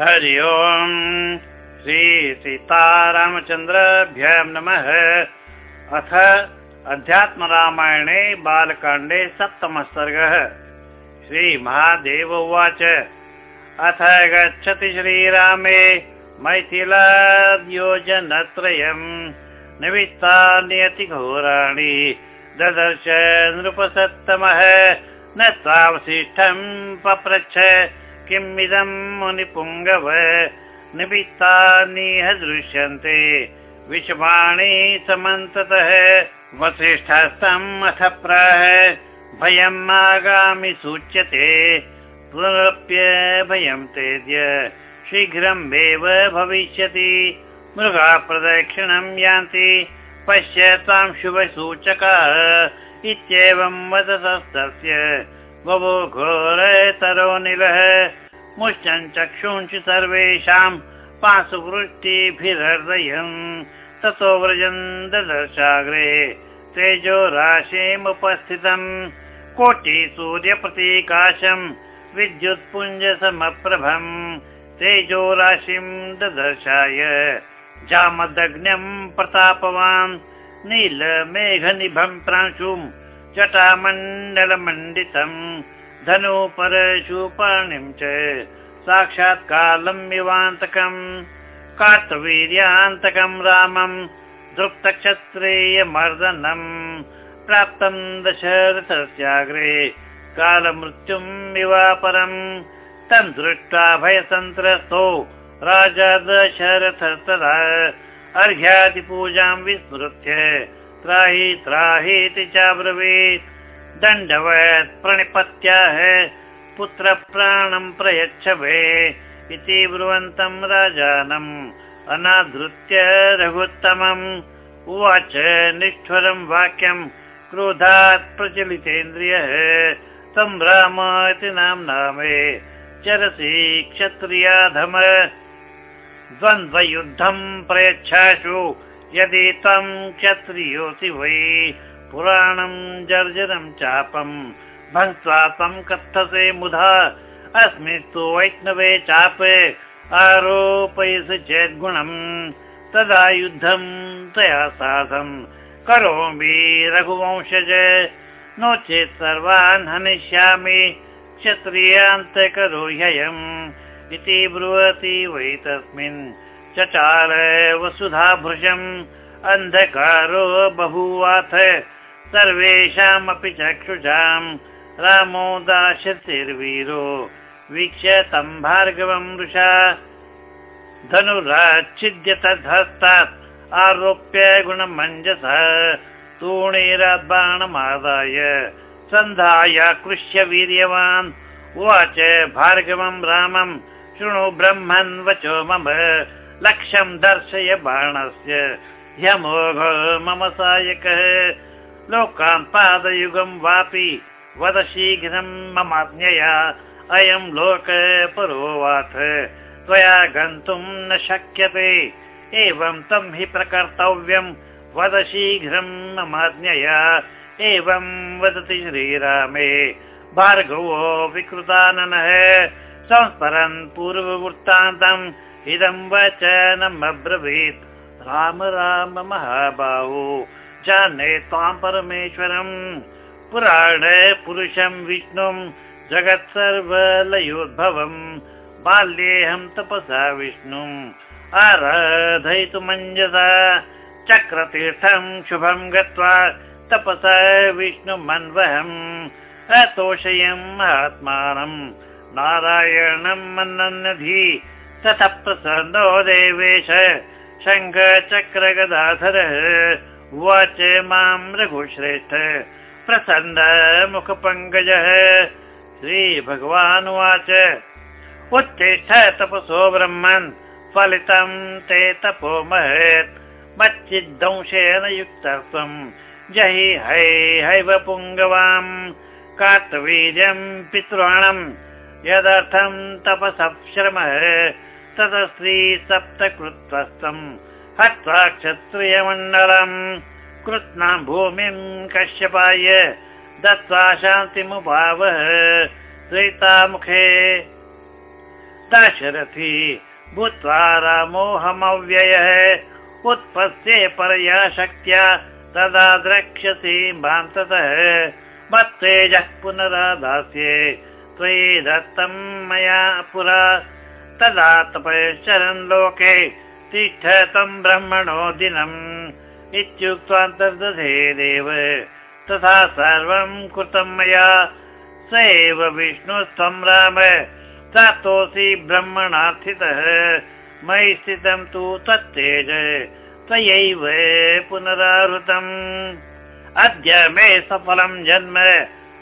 हरि ओम्। श्रीसीतारामचन्द्रभ्य नमः। अथ अध्यात्मरामायणे बालकाण्डे सप्तमः सर्गः श्रीमहादेव उवाच। अथ गच्छति श्रीरामे मैथिलाद्योजनत्रयम्। निमित्तान्यतिघोराणि ददर्श नृपसत्तमः। न त्वावशिष्टम् पप्रच्छ किमिदम् मुनिपुङ्गव? निमित्तानिह दृश्यन्ते विषमाणि समन्ततः वसिष्ठस्तम् अथ प्राह। भयम् आगामि सूच्यते। पुनरप्य भयम् तेद्य। शीघ्रमेव भविष्यति। मृगा प्रदक्षिणम् यान्ति। पश्य त्वां शुभसूचकः। इत्येवं वदतस्तस्य बभो घोरतरोनिलः मुश्चन् चक्षुंश्च सर्वेषां पाशुवृष्टिभिर्हृदयम् ततो व्रजन् ददर्शाग्रे तेजो राशिमुपस्थितम् कोटि सूर्यप्रतीकाशम् विद्युत्पुञ्जसमप्रभम् तेजो राशिम् ददर्शाय। जामदग्न्यम् प्रतापवान्। नीलमेघनिभम् प्रांशुम् जटामण्डलमण्डितम् धनु परशुपाणिम् च साक्षात् कालम् इवान्तकम् कार्तवीर्यान्तकम् रामम् दृप्तक्षत्रेयमर्दनम् प्राप्तम् दशरथस्याग्रे कालमृत्युम् इवापरम् तम् दृष्ट्वा भयसन्त्रस्तो राजा दशरथ तदा अर्घ्यादिपूजाम् विस्मृत्य त्राहि त्राहीति चाब्रवीत्। दण्डवत् प्रणिपत्याः पुत्रप्राणम् प्रयच्छ वे इति ब्रुवन्तम् राजानम् अनाधृत्य रघुत्तमम् उवाच निष्ठुरम् वाक्यम् क्रोधात् प्रचलितेन्द्रियः तं राम इति नाम्ना मे चरसि क्षत्रियाधम द्वन्द्वयुद्धम् प्रयच्छासु यदि त्वम् क्षत्रियोऽसि वै पुराणम् जर्जरम् चापम् भङ्क्त्वा त्वम् कथसे मुधा अस्मिस्तु वैष्णवे चाप आरोपयसि चेद्गुणम् तदा युद्धम् तया साधम् करोमि रघुवंशज। नो चेत् सर्वान् हनिष्यामि क्षत्रियान्तकरो ह्ययम् इति ब्रुवति वै तस्मिन् चचार वसुधाभृशम् अन्धकारो बभूवाथ। सर्वेषामपि चक्षुषाम्। रामो दाशतिर्वीरो। वीक्ष्य तम् भार्गवम् वृषा धनुराच्छिद्य तद्धस्तात् आरोप्य गुणमञ्जस। तूणीराद्बाणमादाय सन्धाय कृष्य वीर्यवान्। उवाच भार्गवम् रामम्। शृणु ब्रह्मन् वचो मम लक्ष्यम् दर्शय बाणस्य। ह्यमोघ मम सायकः। लोकान् पादयुगम् वापि वद शीघ्रम् ममाज्ञया अयम् लोक परोवाथ। त्वया गन्तुम् न शक्यते। एवं तम् हि प्रकर्तव्यम् वद शीघ्रम् ममाज्ञया एवम् वदति श्रीरामे। भार्गवो विकृताननः। संस्मरन् पूर्ववृत्तान्तम् इदम् वचनम् अब्रवीत् राम राम महाबाहो जाने त्वाम् परमेश्वरम्। पुराण पुरुषम् विष्णुम् जगत् सर्वलयोद्भवम् बाल्येऽहम् तपसा विष्णुम्। आराधयितुमञ्जसा चक्रतीर्थम् शुभम् गत्वा तपसा विष्णुमन्वहम्। अतोषयम् आत्मानम् नारायणम् मन्नधी ततः प्रसन्नो देवेश शङ्ख चक्र गदाधरः उवाच माम् रघुश्रेष्ठ प्रसन्न मुखपङ्कजः श्रीभगवानुवाच उत्तिष्ठ तपसो ब्रह्मन् फलितम् ते तपो महत् मच्चिद्दंशेन युक्तत्वम् जहि है हैव पुङ्गवाम् कार्तवीर्यम् पितॄणम् यदर्थम् तपसश्रमः तदस्त्री सप्तकृत्वस्तम् हत्वा क्षत्रियमण्डलम् कृत्नाम् भूमिम् कश्यपाय दत्त्वा शान्तिमुभावः त्रेतामुखे। दाशरथी भूत्वा रामोऽहमव्ययः। उत्पत्स्ये परया शक्त्या तदा द्रक्ष्यसि भान्ततः मत्तेजः पुनरादास्ये त्वयि दत्तं मया पुरा तदा तपश्चरन् लोके तिष्ठ तं ब्रह्मणो दिनम् इत्युक्त्वान्तर्दधे देव। तथा सर्वं कृतं मया। स एव विष्णुस्त्वं राम। प्राप्तोऽसि ब्रह्मणार्थितः। मयि स्थितं तु तत्तेज। त्वयैव पुनरावृतम्। अद्य मे सफलं जन्म।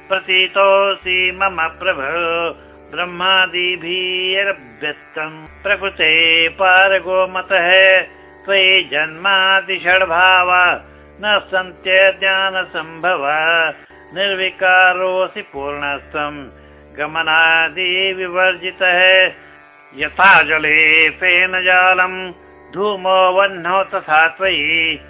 प्रतीतोऽसि मम प्रभो ब्रह्मादिभिरभ्यस्तम्। प्रकृते पारगोमतः त्वयि जन्मादिषड्भाव। न सन्त्यज्ञानसम्भव। निर्विकारोऽसि पूर्णस्त्वम् गमनादिविवर्जितः। यथा जले फेन जालम्। धूमो वह्नो तथा त्वयि।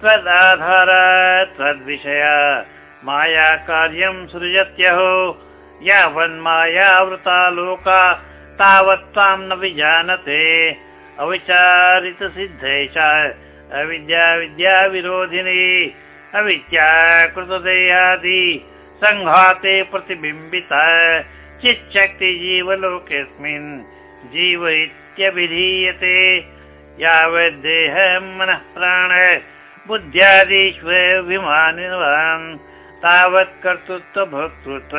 त्वदाधार त्वद्विषय। माया कार्यं सृजत्यहो यावन्मायावृता लोका तावत् तां न विजानते। अविचारितसिद्धे च अविद्या विद्या विरोधिनी। अविद्या कृतदेयादि सङ्घाते प्रतिबिम्बिता। चिच्छक्ति जीवलोकेऽस्मिन् जीव इत्यभिधीयते यावद्देह मनः प्राण बुद्ध्यादिष्वभिमानिवान् तावत् कर्तृत्व भोक्तृत्व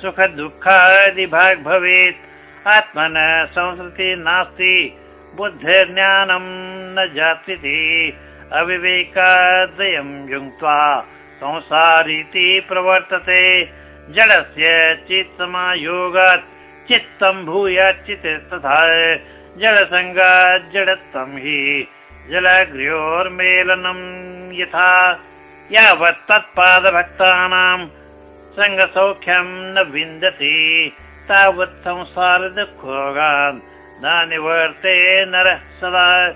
सुख दुःखादिभाग् भवेत् आत्मन संस्कृति नास्ति बुद्धिर्ज्ञानं न जातिति अविवेकाद्वयं युङ्क्त्वा संसारीति प्रवर्तते। जडस्य चित्तमायोगात् चित्तं भूयाच्चित् तथा जडसङ्गात् जडत्वं हि जलगृहोर्मेलनं यथा। यावत् तत्पादभक्तानां सङ्गसौख्यं न विन्दति। तावत् संसार दुःखोगान् न निवर्ते नरः सदा।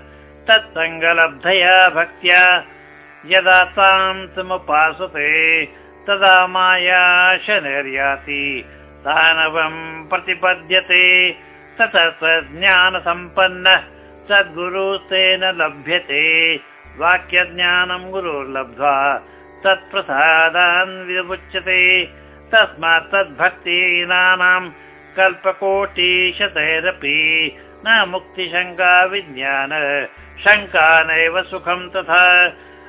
तत्सङ्गलब्धया भक्त्या। यदा तां समुपासते तदा माया शनैर्याति। दानवं प्रतिपद्यते। ततः ज्ञानसम्पन्नः सद्गुरुस्तेन लभ्यते। वाक्यज्ञानं गुरुर्लब्ध्वा तत्प्रसादान् विमुच्यते। तस्मात् तद्भक्तीनानां कल्पकोटिशतैरपि न मुक्तिशङ्का विज्ञान। शङ्का नैव सुखं तथा।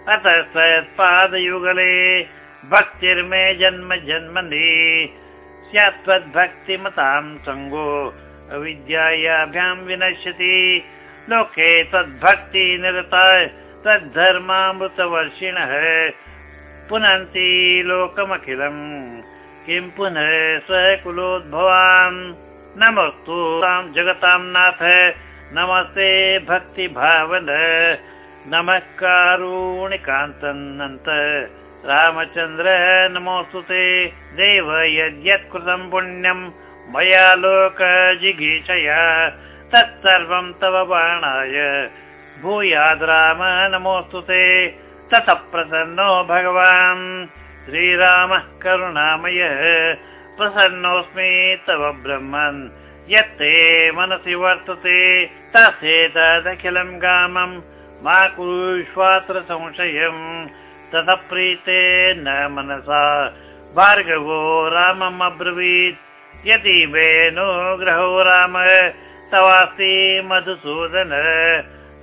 अतः सत्पादयुगले भक्तिर्मे जन्म जन्मनि। स्यात् त्वद्भक्तिमतां सङ्गो अविद्यायाभ्यां विनश्यति। लोके तद्भक्ति निरता तद्धर्मामृतवर्षिणः पुनन्ति लोकमखिलम्। किं पुनः स कुलोद्भवान् नमस्तु जगतां नाथ। नमस्ते भक्तिभावन। नमः कारुणिकान्तन्नन्त। रामचन्द्र नमोऽस्तु ते। देव यद्यत् कृतं पुण्यं मया लोक जिगीषया तत्सर्वं तव बाणाय। भूयाद् राम नमोऽस्तु ते ततः प्रसन्नो भगवान्। श्रीरामः करुणामयः। प्रसन्नोऽस्मि तव ब्रह्मन्। यत्ते मनसि वर्तते तथेतदखिलं गामं मा कुरुष्वात्र संशयम्। ततः प्रीते न मनसा। भार्गवो रामम् अब्रवीत्। यदि वेणुग्रहो राम तवास्ति मधुसूदन।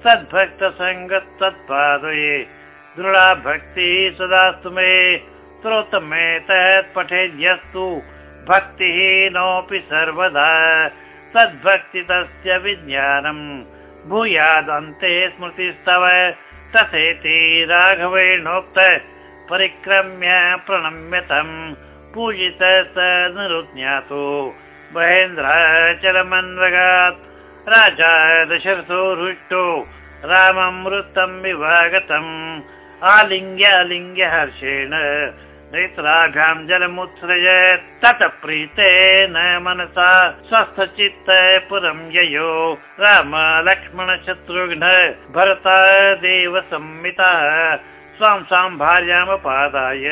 सद्भक्तसङ्गत्वत्पादये दृढा भक्तिः सदास्तु मे श्रोतमे तत् पठेद्यस्तु। भक्तिः नोऽपि सर्वदा सद्भक्ति तस्य विज्ञानम्। भूयादन्ते स्मृतिस्तव तथेति राघवेणोक्त परिक्रम्य प्रणम्यतम्। पूजित स निरुज्ञातो। महेन्द्राचलमन्वगात् राजा दशरथो हृष्टो राममृतं विभागतम् आलिङ्ग्यालिङ्ग्य हर्षेण नेत्राभ्यां जलमुत्सृजत् ततः प्रीतेन मनसा स्वस्थचित्त पुरं ययो राम लक्ष्मण शत्रुघ्न भरता देव संमितः स्वां स्वां भार्यामपादाय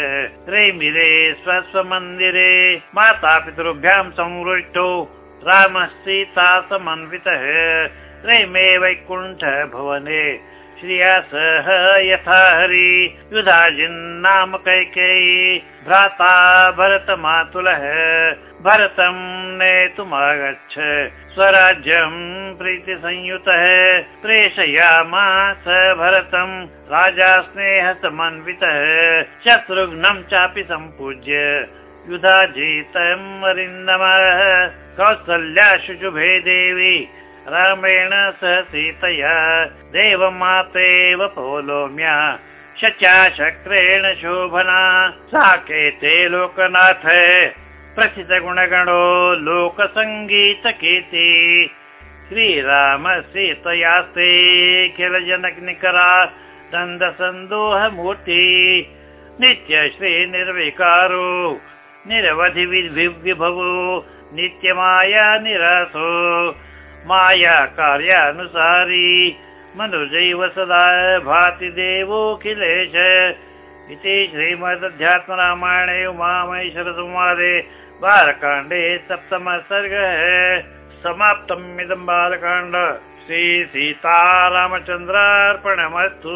रेमिरे स्वस्वमन्दिरे मातापितृभ्यां संवृष्टो रामः सीता समन्वितः। रेमे वैकुण्ठ भवने श्रिया सह यथा हरि। युधाजिन्नाम कैकेयी। भ्राता भरतं नेतुमागच्छ। स्वराज्यं प्रीतिसंयुतः। प्रेषयामास भरतं। राजा स्नेह समन्वितः शत्रुघ्नं चापि सम्पूज्य। युधाजितम् अरिन्दमः कौसल्या शुशुभे देवी रामेण सह सीतया देवमातेव पोलोम्या शच्या शक्रेण शोभना साकेते लोकनाथ। प्रथितगुणगणो लोकसङ्गीतकेति श्रीराम सीतयास्ते किल जनकनिकरा दन्दसन्दोहमूर्ति नित्य श्रीनिर्विकारो निरवधि विभवो नित्यमाया निरासो माया कार्यानुसारी मनुजैव सदा भाति देवोऽखिलेश इति श्रीमदध्यात्मरामायणे उमामहेश्वरसंवादे बालकाण्डे सप्तमः सर्गः समाप्तम् इदम् बालकाण्ड श्रीसीतारामचन्द्रार्पणमस्तु